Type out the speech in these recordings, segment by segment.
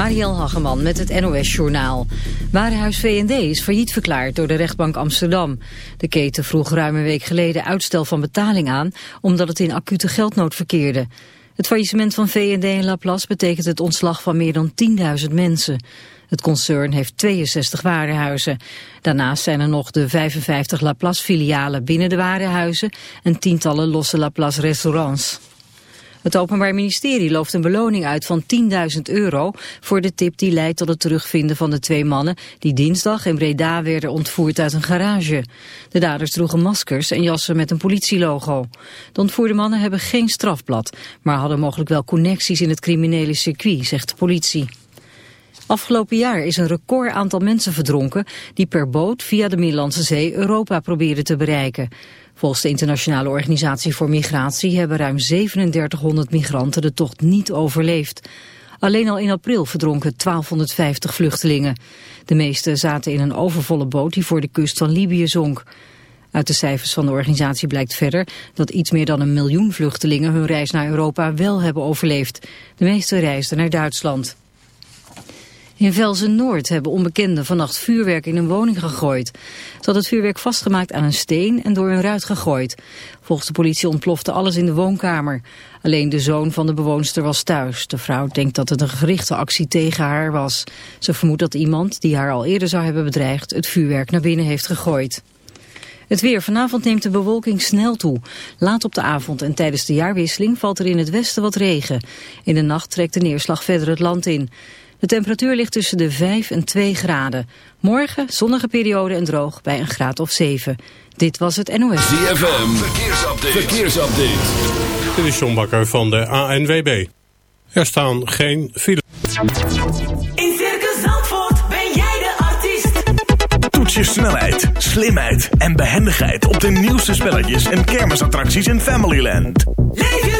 Marielle Hageman met het NOS Journaal. Warenhuis V&D is failliet verklaard door de rechtbank Amsterdam. De keten vroeg ruim een week geleden uitstel van betaling aan... omdat het in acute geldnood verkeerde. Het faillissement van V&D in Laplace betekent het ontslag van meer dan 10.000 mensen. Het concern heeft 62 warenhuizen. Daarnaast zijn er nog de 55 Laplace-filialen binnen de warenhuizen... en tientallen losse Laplace-restaurants. Het Openbaar Ministerie looft een beloning uit van 10.000 euro voor de tip die leidt tot het terugvinden van de twee mannen die dinsdag in Breda werden ontvoerd uit een garage. De daders droegen maskers en jassen met een politielogo. De ontvoerde mannen hebben geen strafblad, maar hadden mogelijk wel connecties in het criminele circuit, zegt de politie. Afgelopen jaar is een record aantal mensen verdronken die per boot via de Middellandse Zee Europa probeerden te bereiken. Volgens de Internationale Organisatie voor Migratie hebben ruim 3700 migranten de tocht niet overleefd. Alleen al in april verdronken 1250 vluchtelingen. De meeste zaten in een overvolle boot die voor de kust van Libië zonk. Uit de cijfers van de organisatie blijkt verder dat iets meer dan een miljoen vluchtelingen hun reis naar Europa wel hebben overleefd. De meeste reisden naar Duitsland. In Velzen-Noord hebben onbekenden vannacht vuurwerk in een woning gegooid. Ze had het vuurwerk vastgemaakt aan een steen en door een ruit gegooid. Volgens de politie ontplofte alles in de woonkamer. Alleen de zoon van de bewoonster was thuis. De vrouw denkt dat het een gerichte actie tegen haar was. Ze vermoedt dat iemand, die haar al eerder zou hebben bedreigd, het vuurwerk naar binnen heeft gegooid. Het weer. Vanavond neemt de bewolking snel toe. Laat op de avond en tijdens de jaarwisseling valt er in het westen wat regen. In de nacht trekt de neerslag verder het land in. De temperatuur ligt tussen de 5 en 2 graden. Morgen zonnige periode en droog bij een graad of 7. Dit was het NOS. ZFM, verkeersupdate. verkeersupdate. Dit is John Bakker van de ANWB. Er staan geen files. In Circus Zandvoort ben jij de artiest. Toets je snelheid, slimheid en behendigheid op de nieuwste spelletjes en kermisattracties in Familyland. Leef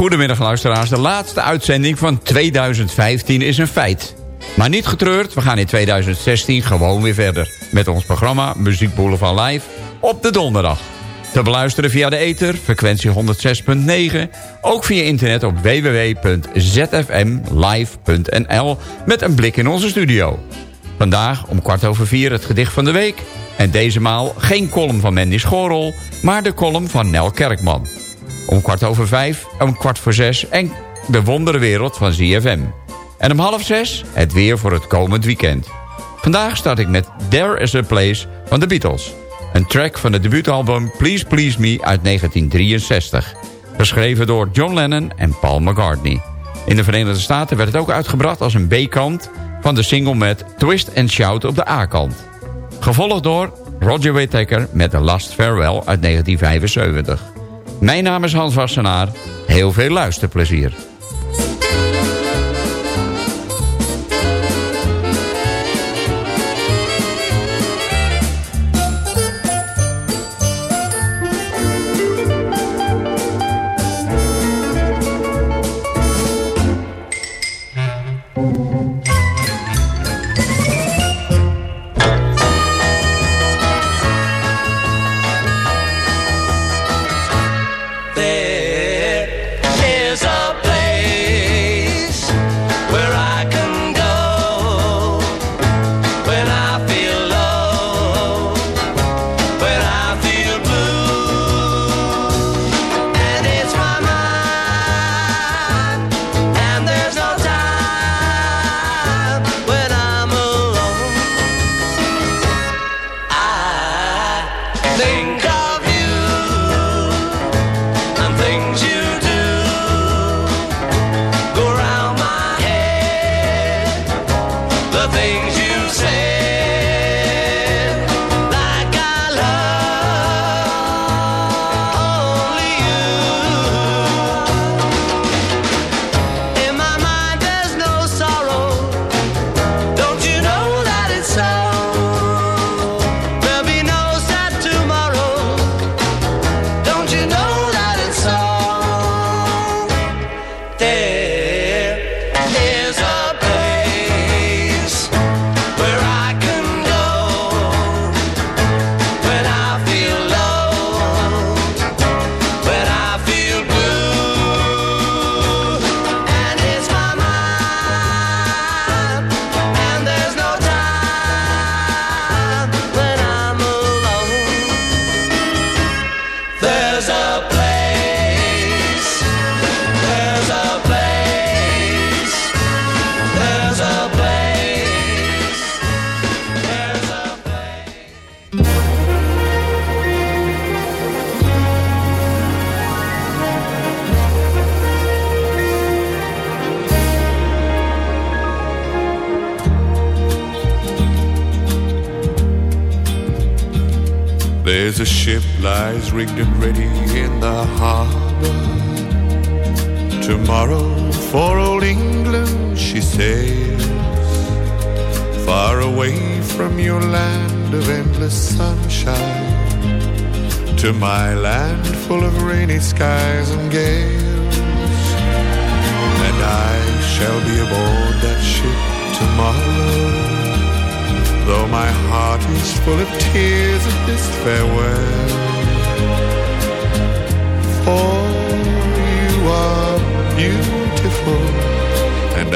Goedemiddag luisteraars. De laatste uitzending van 2015 is een feit. Maar niet getreurd, we gaan in 2016 gewoon weer verder. Met ons programma Muziek Boulevard Live op de donderdag. Te beluisteren via de ether, frequentie 106.9. Ook via internet op www.zfmlive.nl met een blik in onze studio. Vandaag om kwart over vier het gedicht van de week. En deze maal geen column van Mandy Schorel, maar de column van Nel Kerkman. Om kwart over vijf, om kwart voor zes en de wonderenwereld van ZFM. En om half zes het weer voor het komend weekend. Vandaag start ik met There is a Place van de Beatles. Een track van het debuutalbum Please Please Me uit 1963. Geschreven door John Lennon en Paul McCartney. In de Verenigde Staten werd het ook uitgebracht als een B-kant... van de single met Twist and Shout op de A-kant. Gevolgd door Roger Whittaker met The Last Farewell uit 1975. Mijn naam is Hans Wassenaar. Heel veel luisterplezier.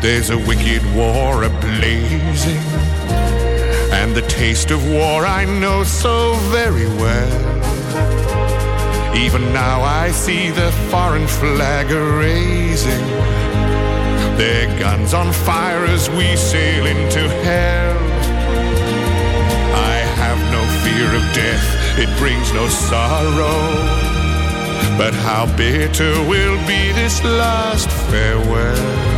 there's a wicked war a-blazing And the taste of war I know so very well. Even now I see the foreign flag a-raising Their guns on fire as we sail into hell. I have no fear of death, it brings no sorrow but how bitter will be this last farewell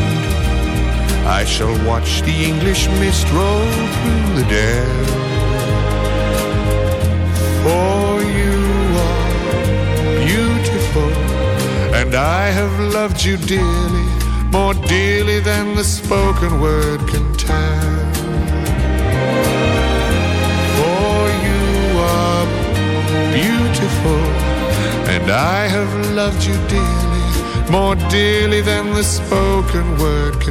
I shall watch the English mist roll through the dell. For you are beautiful, and I have loved you dearly, more dearly than the spoken word can tell. For you are beautiful, and I have loved you dearly, more dearly than the spoken word can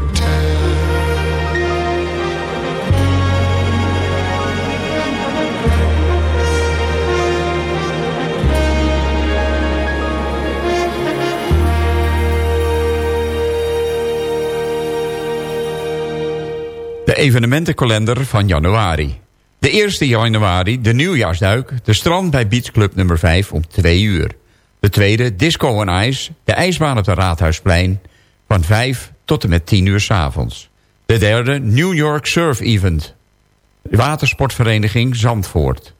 evenementenkalender van januari. De 1 januari de nieuwjaarsduik, de strand bij Beach Club nummer 5 om 2 uur. De tweede disco en ijs, de ijsbaan op de Raadhuisplein van 5 tot en met 10 uur s avonds. De derde New York Surf Event, watersportvereniging Zandvoort.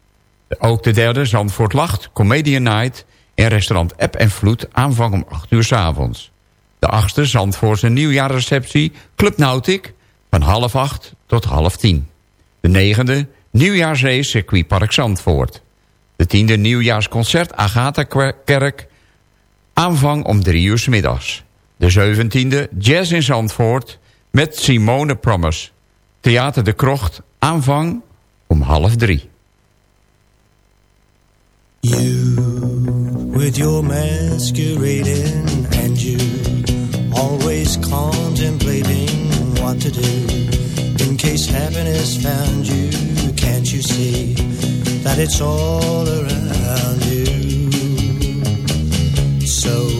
Ook de derde Zandvoort Lacht, Comedian Night en restaurant App en Vloed aanvang om 8 uur s avonds. De achtste Zandvoortse nieuwjaarreceptie Club Nautic van half 8 tot half 10. De negende Nieuwjaarsrace circuitpark Zandvoort. De tiende nieuwjaarsconcert Agatha-kerk. Aanvang om drie uur middags. De zeventiende Jazz in Zandvoort met Simone Promise. Theater de Krocht. Aanvang om half drie. You, with your masquerading and you, always contemplating what to do. In case happiness found you Can't you see that it's all around you? So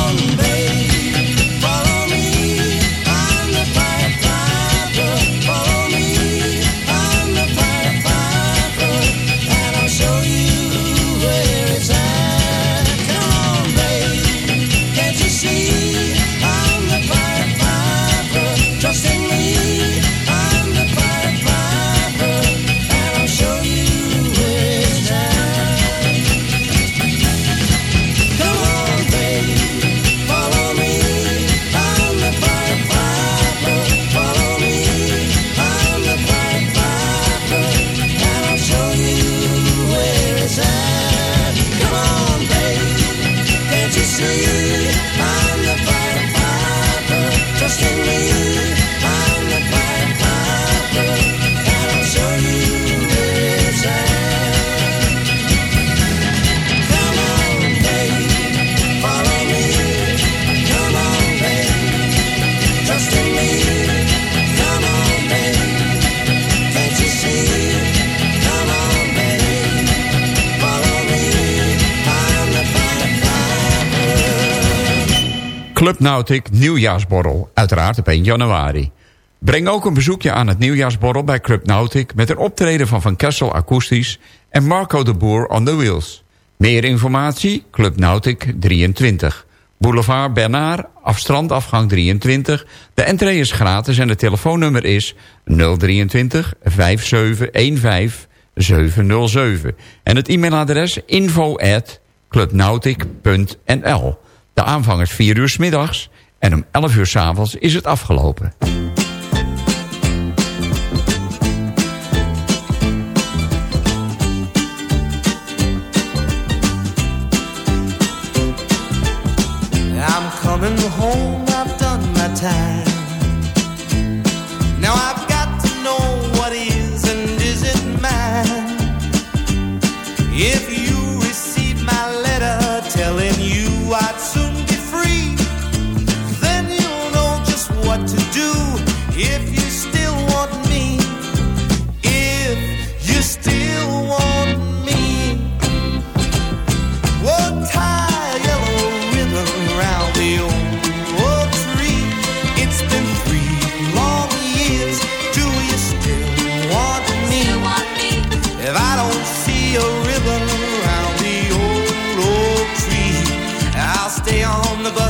Club Nautic nieuwjaarsborrel, uiteraard op 1 januari. Breng ook een bezoekje aan het nieuwjaarsborrel bij Club Nautic... met een optreden van Van Kessel Akoestisch en Marco de Boer on the Wheels. Meer informatie, Club Nautic 23. Boulevard Bernard, afstrandafgang 23. De entree is gratis en het telefoonnummer is 023 5715 707. En het e-mailadres info at clubnautic.nl. De aanvang is 4 uur s middags en om 11 uur s avonds is het afgelopen.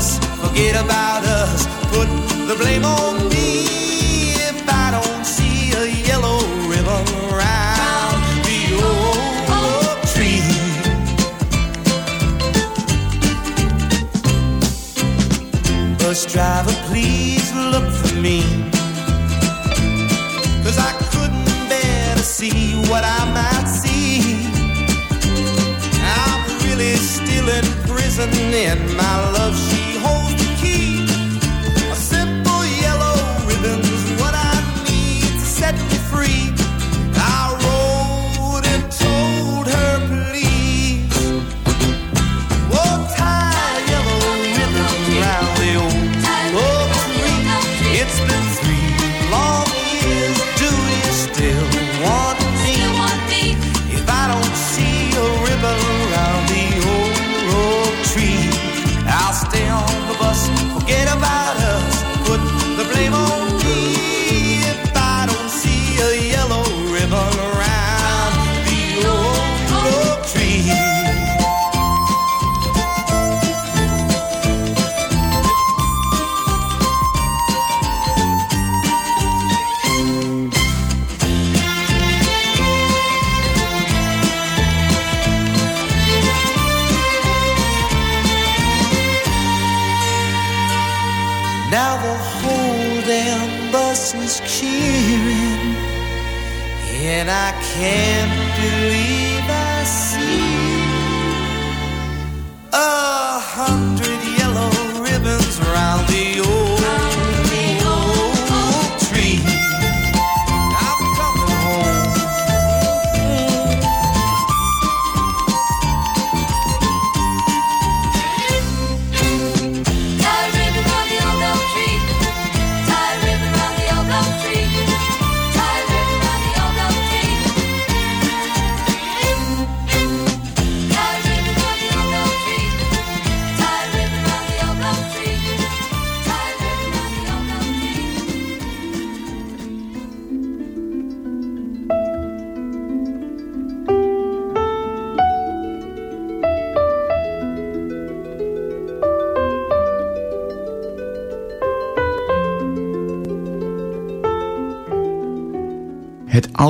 us, forget about us, put the blame on me if I don't see a yellow ribbon around the old oak tree. Bus driver, please look for me, Cause I couldn't bear to see what I might see. I'm really still in prison in my love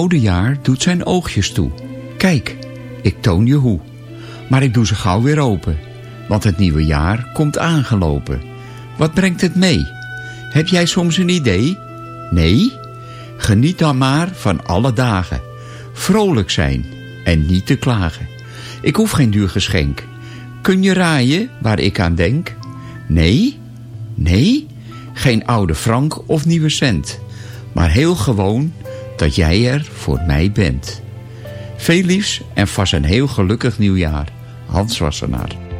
oude jaar doet zijn oogjes toe. Kijk, ik toon je hoe. Maar ik doe ze gauw weer open. Want het nieuwe jaar komt aangelopen. Wat brengt het mee? Heb jij soms een idee? Nee? Geniet dan maar van alle dagen. Vrolijk zijn en niet te klagen. Ik hoef geen duur geschenk. Kun je raaien waar ik aan denk? Nee? Nee? Geen oude frank of nieuwe cent. Maar heel gewoon dat jij er voor mij bent. Veel liefs en vast een heel gelukkig nieuwjaar. Hans Wassenaar.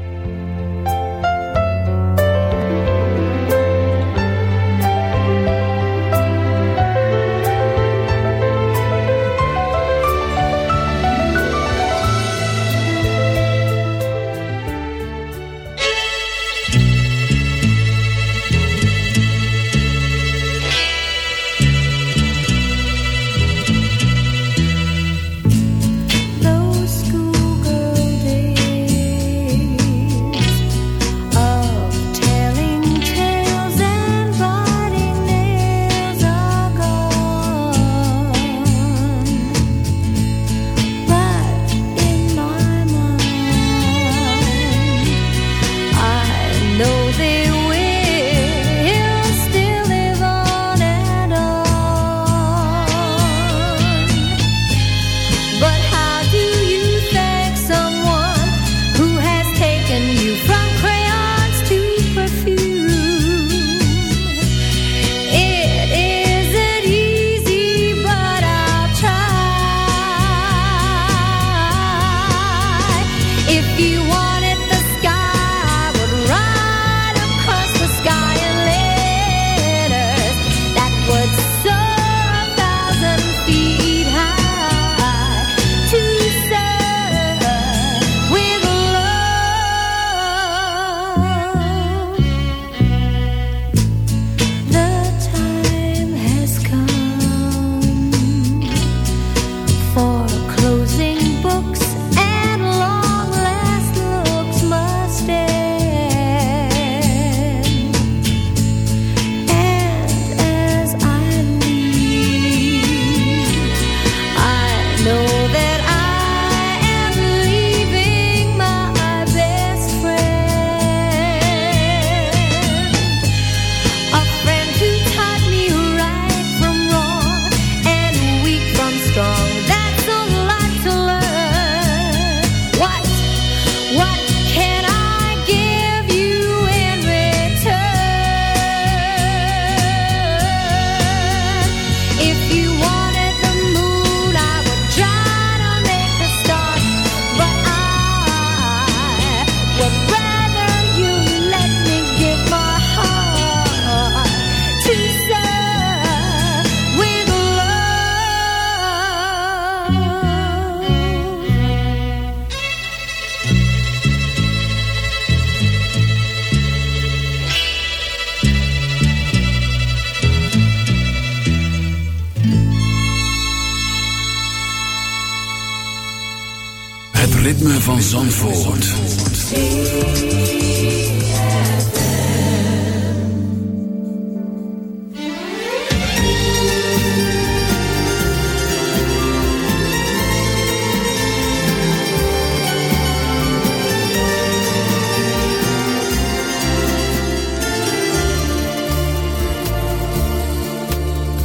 Van Zandvoort.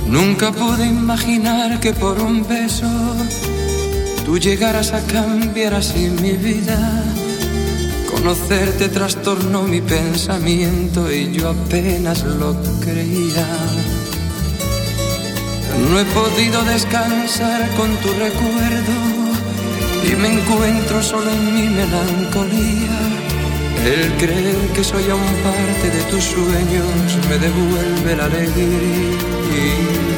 Nunca pude imaginar que por un beso tú llegaras a cambiar así mi vida. Conocerte trastornó mi pensamiento y yo apenas lo creía. No he podido descansar con tu recuerdo y me encuentro solo en mi melancolía. El creer que soy aún parte de tus sueños me devuelve la alegría.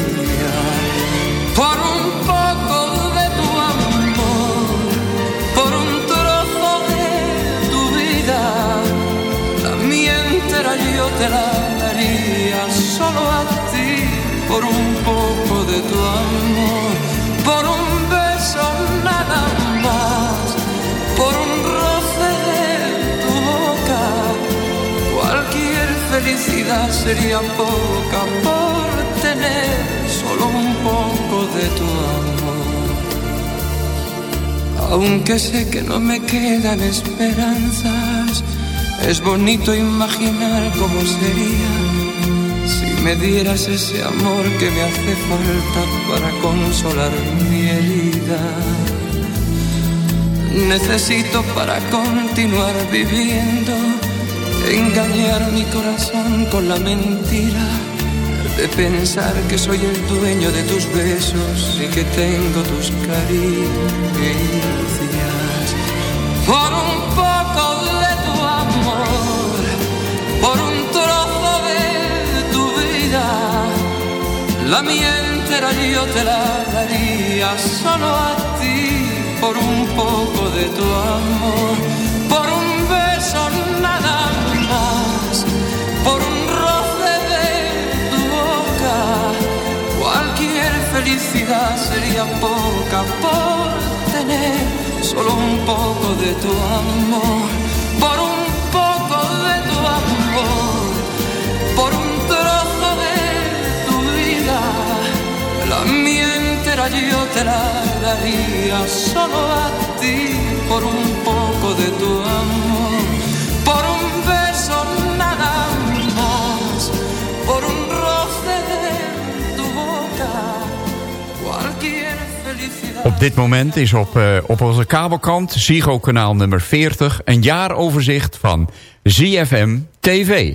Te la daría solo a ti. Por un poco de tu amor, por un beso nada más, por un roce de tu boca. Cualquier felicidad sería poca por tener solo un poco de tu amor. Aunque sé que no me quedan esperanzas, es bonito imaginar cómo sería si me dieras ese amor que me hace falta para consolar mi herida. Necesito para continuar viviendo engañar mi corazón con la mentira de pensar que soy el dueño de tus besos y que tengo tus caricias. Por un por un trozo de tu vida, la mía entera yo te la daría solo a ti, por un poco de tu amor, por un beso nada más, por un roce de tu boca. Cualquier felicidad sería poca por tener solo un poco de tu amor, entera yo te la daría solo a ti, por un poco de tu amor, por un beso nada más, por un roce de tu boca. Cualquier felicidad. Op dit moment is op, eh, op onze kabelkant, Ziggo kanaal nummer 40... een jaaroverzicht van ZFM TV.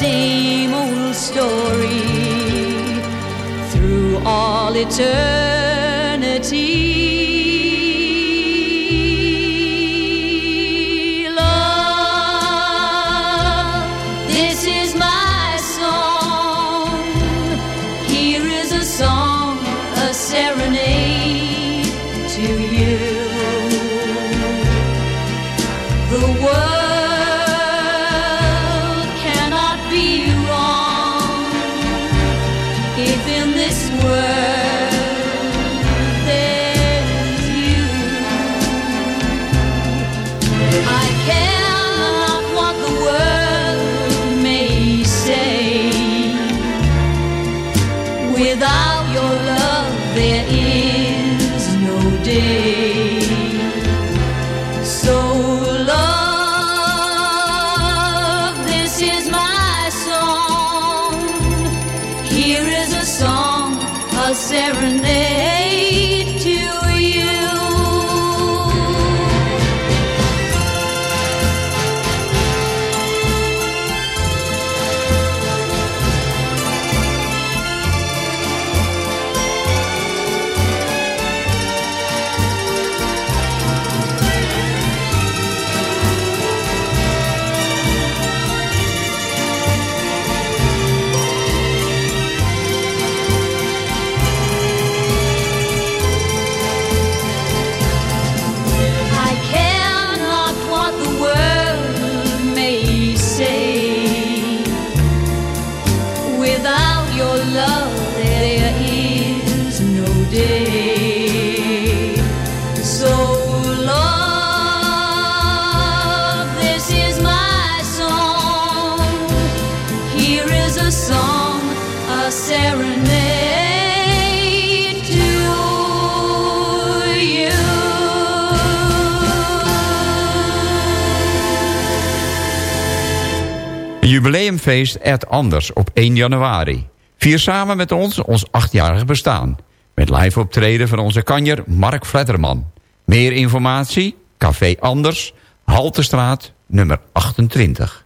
same old story through all eternity. name. Jubileumfeest Ed Anders op 1 januari. Vier samen met ons ons achtjarig bestaan. Met live optreden van onze kanjer Mark Fletterman. Meer informatie? Café Anders, Haltestraat, nummer 28.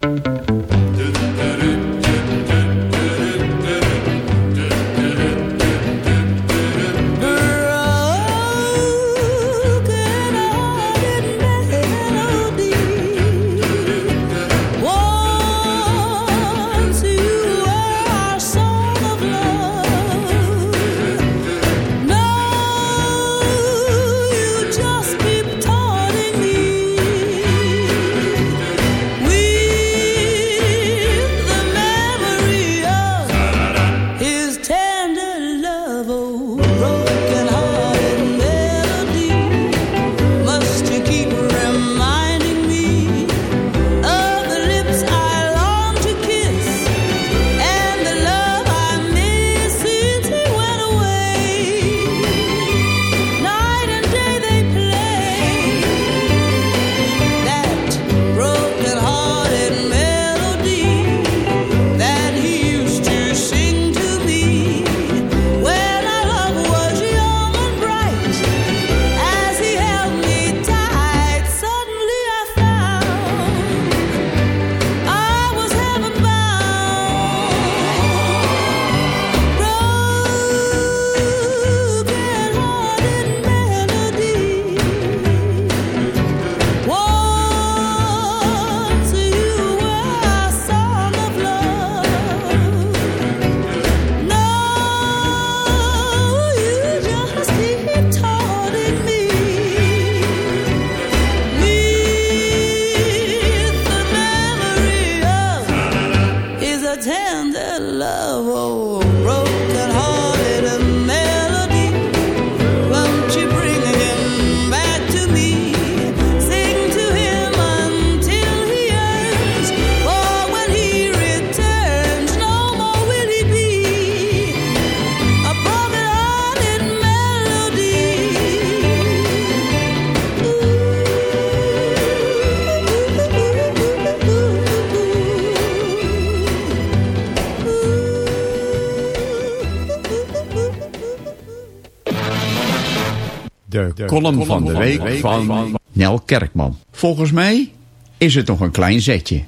De, column van de week van Nel Kerkman. Volgens mij is het nog een klein zetje.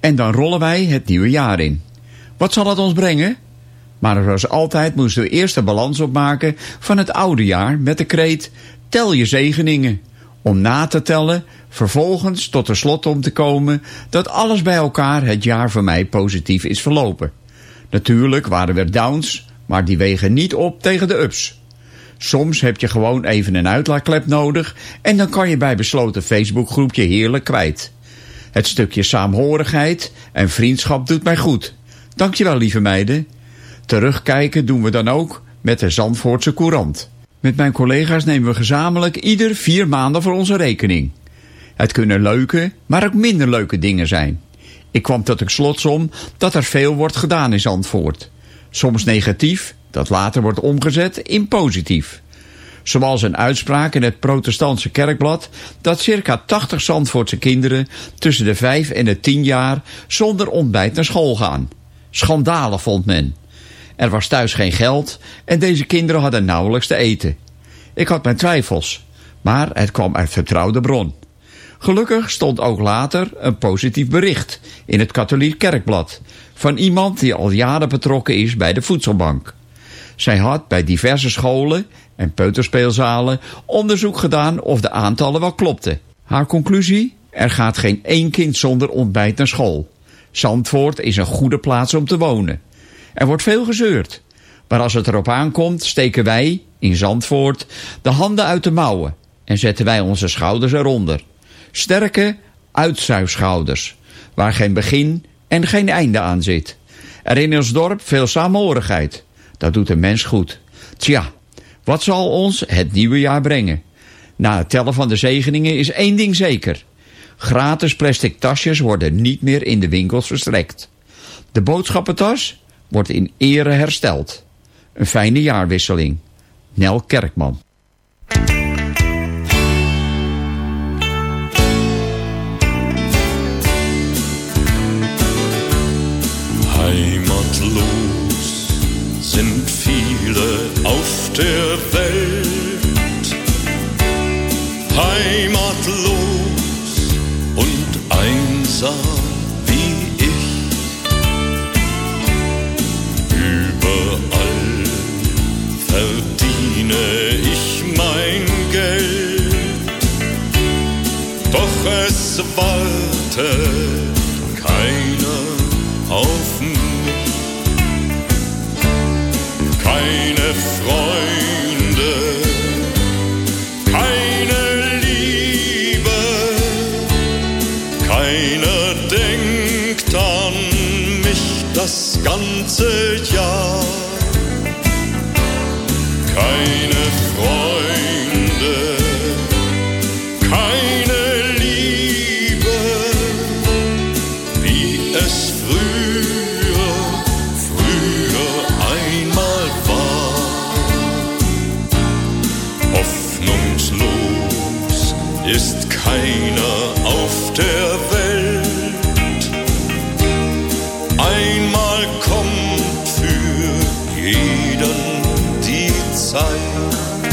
En dan rollen wij het nieuwe jaar in. Wat zal het ons brengen? Maar zoals altijd moesten we eerst de balans opmaken van het oude jaar met de kreet tel je zegeningen. Om na te tellen, vervolgens tot de slot om te komen dat alles bij elkaar het jaar voor mij positief is verlopen. Natuurlijk waren er downs, maar die wegen niet op tegen de ups. Soms heb je gewoon even een uitlaatklep nodig en dan kan je bij besloten Facebookgroepje heerlijk kwijt. Het stukje saamhorigheid en vriendschap doet mij goed. Dankjewel lieve meiden. Terugkijken doen we dan ook met de Zandvoortse Courant. Met mijn collega's nemen we gezamenlijk ieder vier maanden voor onze rekening. Het kunnen leuke, maar ook minder leuke dingen zijn. Ik kwam tot de slotsom dat er veel wordt gedaan in Zandvoort. Soms negatief, dat later wordt omgezet in positief. Zoals een uitspraak in het protestantse kerkblad dat circa 80 Zandvoortse kinderen tussen de 5 en de 10 jaar zonder ontbijt naar school gaan. Schandalig vond men. Er was thuis geen geld en deze kinderen hadden nauwelijks te eten. Ik had mijn twijfels, maar het kwam uit vertrouwde bron. Gelukkig stond ook later een positief bericht in het katholiek kerkblad van iemand die al jaren betrokken is bij de voedselbank. Zij had bij diverse scholen en peuterspeelzalen onderzoek gedaan of de aantallen wel klopten. Haar conclusie? Er gaat geen één kind zonder ontbijt naar school. Zandvoort is een goede plaats om te wonen. Er wordt veel gezeurd. Maar als het erop aankomt, steken wij, in Zandvoort, de handen uit de mouwen en zetten wij onze schouders eronder. Sterke uitzuigschouders, waar geen begin en geen einde aan zit. Er in ons dorp veel samenhorigheid. Dat doet een mens goed. Tja, wat zal ons het nieuwe jaar brengen? Na het tellen van de zegeningen is één ding zeker. Gratis plastic tasjes worden niet meer in de winkels verstrekt. De boodschappentas wordt in ere hersteld. Een fijne jaarwisseling. Nel Kerkman. der Welt, heimatlos und einsam wie ich. Überall verdiene ich mein Geld, doch es wartet. einer auf der Welt. Einmal kommt für jeden die Zeit.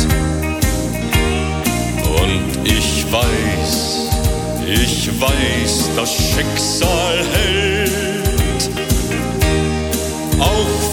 Und ich weiß, ich weiß, das Schicksal hält. Auf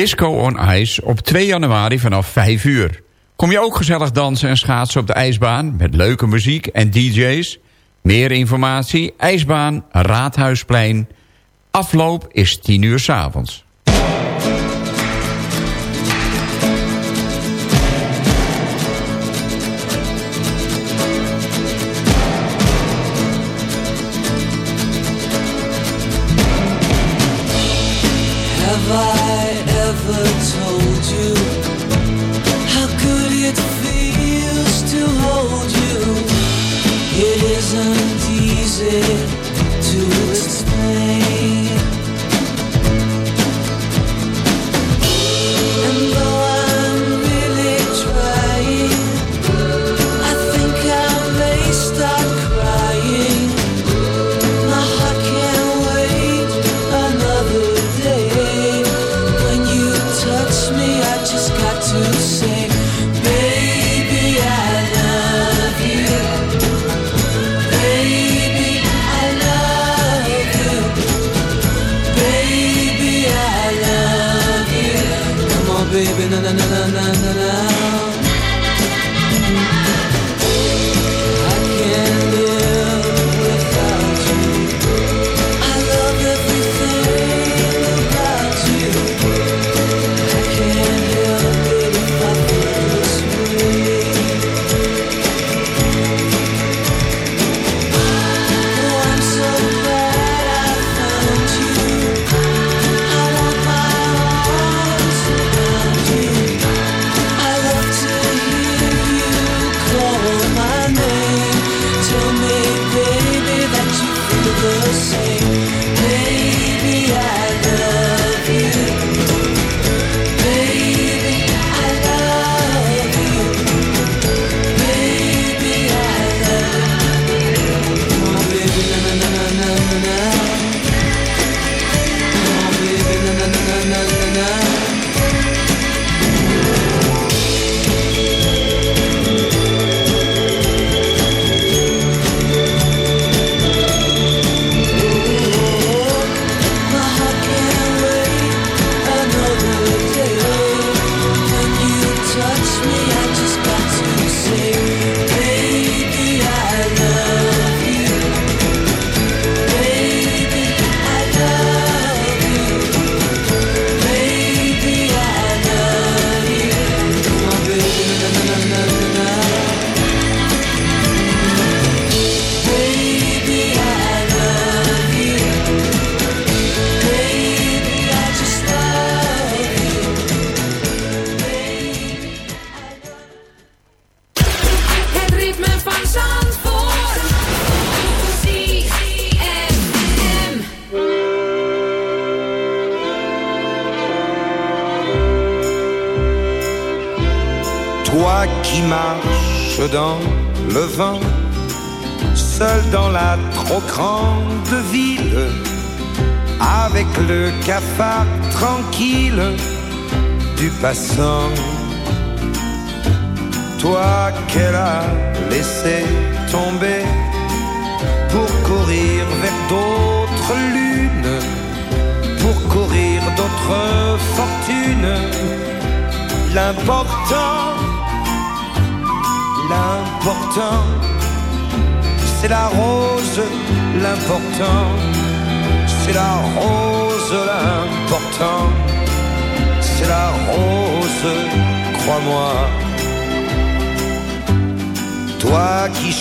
Disco on Ice op 2 januari vanaf 5 uur. Kom je ook gezellig dansen en schaatsen op de ijsbaan... met leuke muziek en dj's? Meer informatie, ijsbaan, raadhuisplein. Afloop is 10 uur s'avonds. avonds.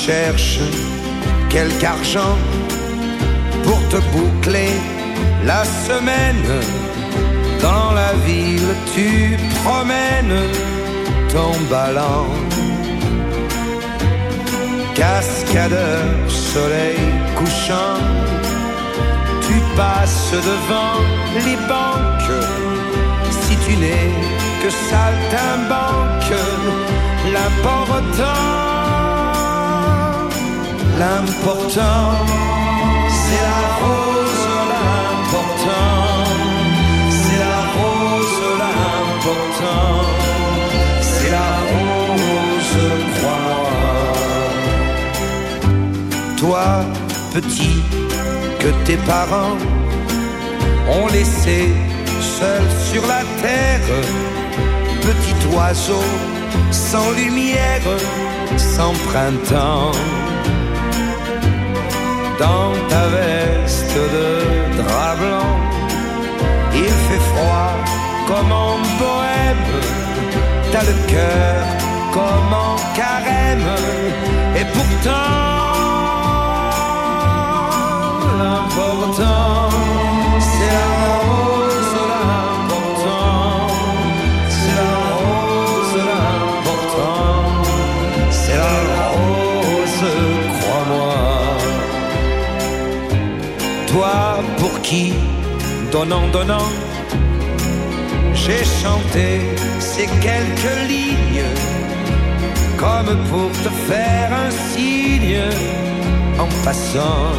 cherches quelque argent pour te boucler la semaine. Dans la ville, tu promènes ton ballon. Cascadeur, soleil couchant, tu passes devant les banques. Si tu n'es que saltimbanque, l'important L'important, c'est la rose, l'important, c'est la rose, l'important, c'est la rose, crois. Toi, petit, que tes parents ont laissé seul sur la terre, petit oiseau, sans lumière, sans printemps. Dans ta veste de drap blanc, il fait froid comme en bohème, t'as le cœur comme en carême, et pourtant, l'important, qui, donnant, donnant, j'ai chanté ces quelques lignes, comme pour te faire un signe en passant.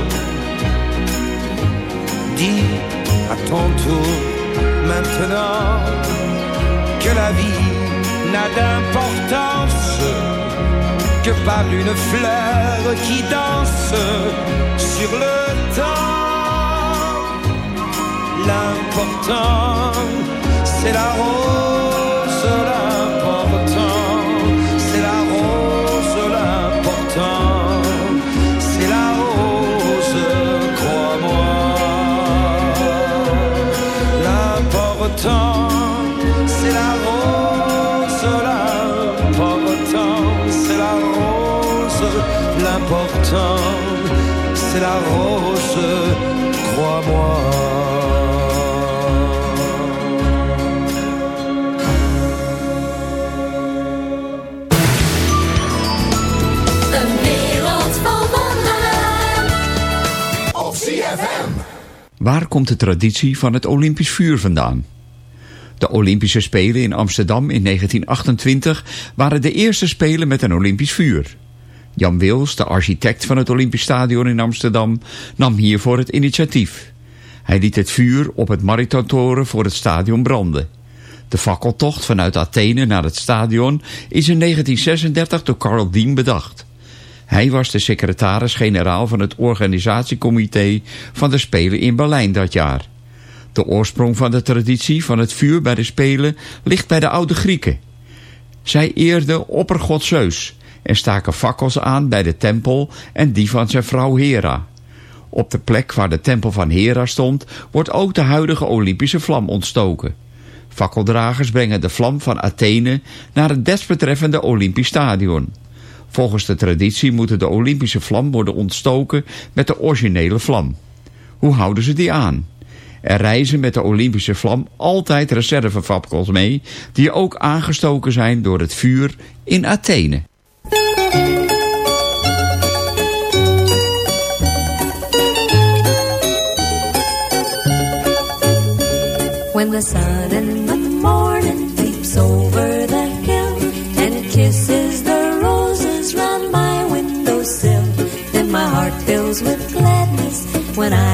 Dis à ton tour maintenant que la vie n'a d'importance que par une fleur qui danse sur le temps. L'important, c'est la rose, l'important, c'est la rose, l'important, c'est la rose, crois-moi. L'important, c'est la rose, l'important, c'est la rose, l'important, c'est la rose, crois-moi. Waar komt de traditie van het Olympisch vuur vandaan? De Olympische Spelen in Amsterdam in 1928 waren de eerste Spelen met een Olympisch vuur. Jan Wils, de architect van het Olympisch Stadion in Amsterdam, nam hiervoor het initiatief. Hij liet het vuur op het Marathontoren voor het stadion branden. De fakkeltocht vanuit Athene naar het stadion is in 1936 door Karl Diem bedacht. Hij was de secretaris-generaal van het organisatiecomité van de Spelen in Berlijn dat jaar. De oorsprong van de traditie van het vuur bij de Spelen ligt bij de oude Grieken. Zij eerden oppergod Zeus en staken fakkels aan bij de tempel en die van zijn vrouw Hera. Op de plek waar de tempel van Hera stond wordt ook de huidige Olympische vlam ontstoken. Fakkeldragers brengen de vlam van Athene naar het desbetreffende Olympisch stadion. Volgens de traditie moet de Olympische vlam worden ontstoken met de originele vlam. Hoe houden ze die aan? Er reizen met de Olympische vlam altijd reservefakkels mee... die ook aangestoken zijn door het vuur in Athene. When the sun in when I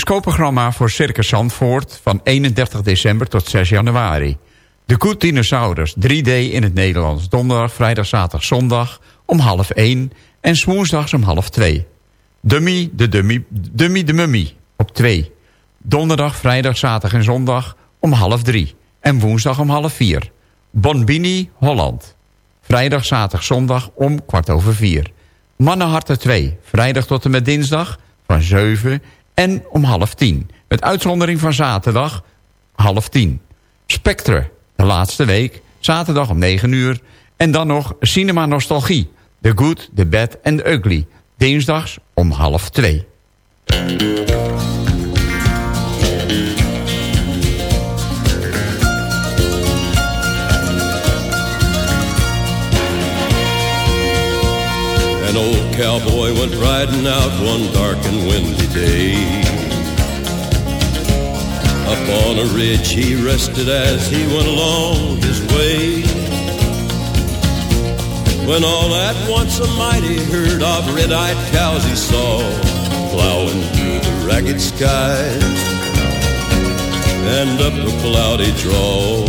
bioscoopprogramma voor Circus Zandvoort van 31 december tot 6 januari. De Good Dinosaurus 3D in het Nederlands. Donderdag, vrijdag, zaterdag, zondag om half 1 en woensdags om half 2. Dummy de Dummy, Dummy de Mummy op 2. Donderdag, vrijdag, zaterdag en zondag om half 3 en woensdag om half 4. Bonbini Holland. Vrijdag, zaterdag, zondag om kwart over 4. Mannenharten 2. Vrijdag tot en met dinsdag van 7 en om half 10. Met uitzondering van zaterdag half 10. Spectre, de laatste week, zaterdag om 9 uur. En dan nog Cinema Nostalgie. The Good, The Bad and The Ugly. Dinsdags om half 2. An old cowboy went riding out one dark and windy day. Up on a ridge he rested as he went along his way. When all at once a mighty herd of red-eyed cows he saw plowing through the ragged skies and up a cloudy draw.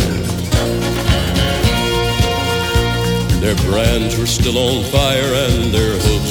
Their brands were still on fire and their hooves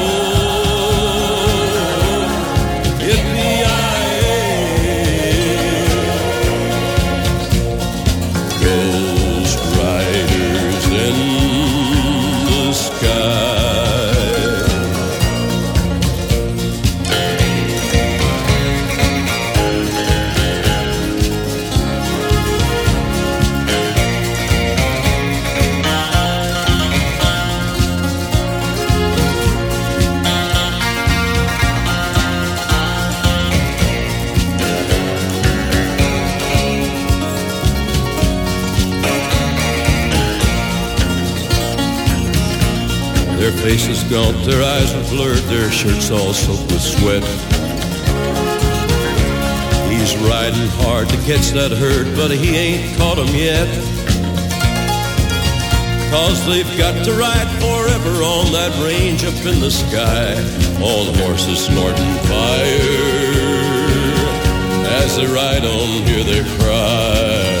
faces gaunt, their eyes were blurred, their shirts all soaked with sweat. He's riding hard to catch that herd, but he ain't caught 'em yet. Cause they've got to ride forever on that range up in the sky. All the horses snorting fire. As they ride on, hear their cry.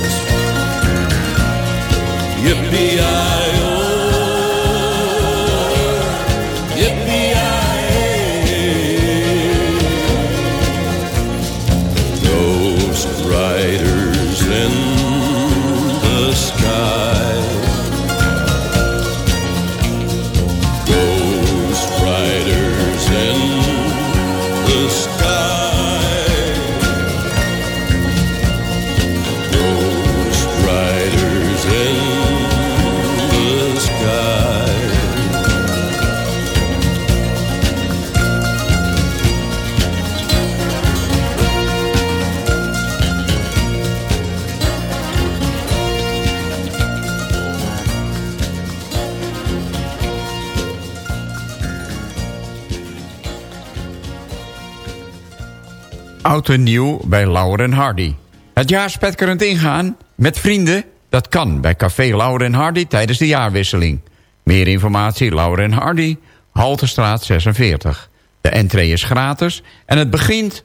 nieuw bij Lauren Hardy. Het jaar spetterend ingaan met vrienden? Dat kan bij Café Lauren Hardy tijdens de jaarwisseling. Meer informatie Lauren Hardy, Halterstraat 46. De entree is gratis en het begint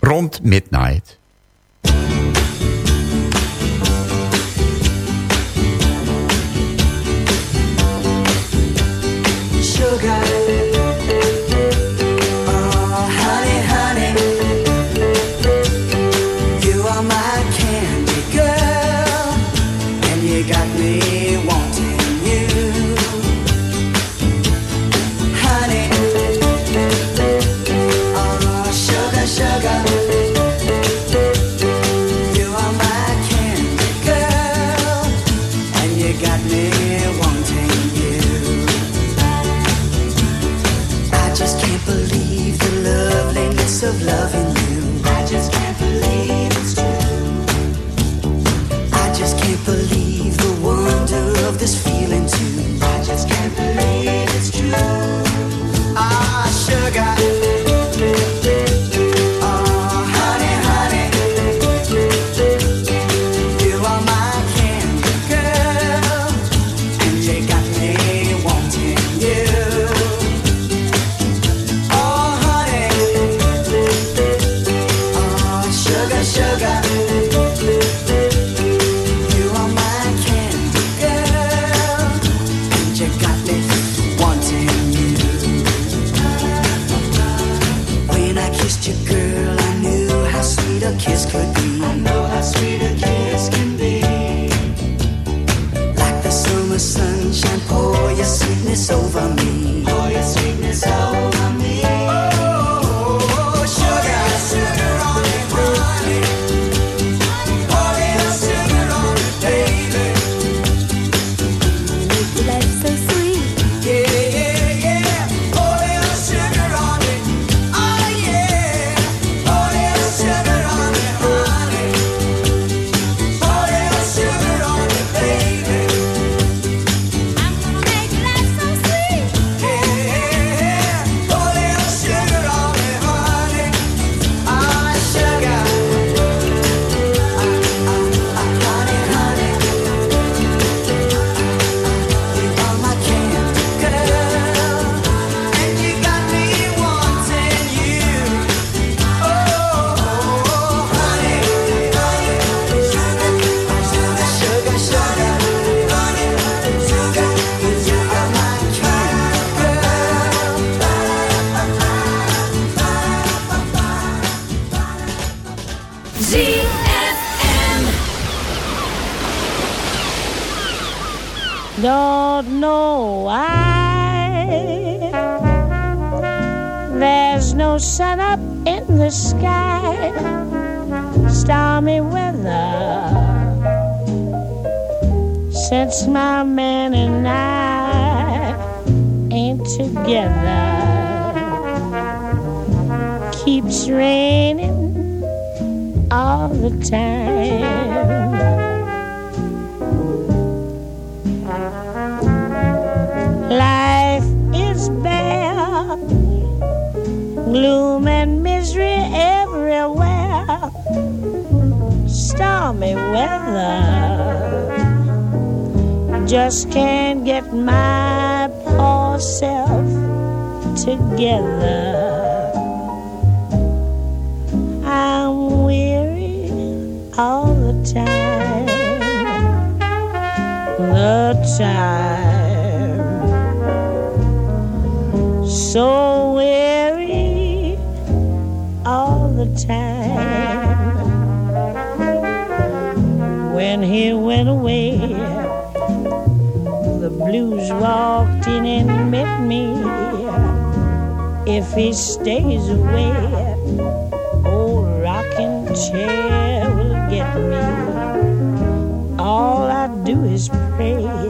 rond midnight. believe the loveliness of loving you. no eye. There's no sun up in the sky. Stormy weather. Since my man and I ain't together, keeps raining all the time. Life is bare, gloom and misery everywhere, stormy weather. Just can't get my poor self together. I'm weary all the time, the time. so weary all the time. When he went away, the blues walked in and met me. If he stays away, old rocking chair will get me. All I do is pray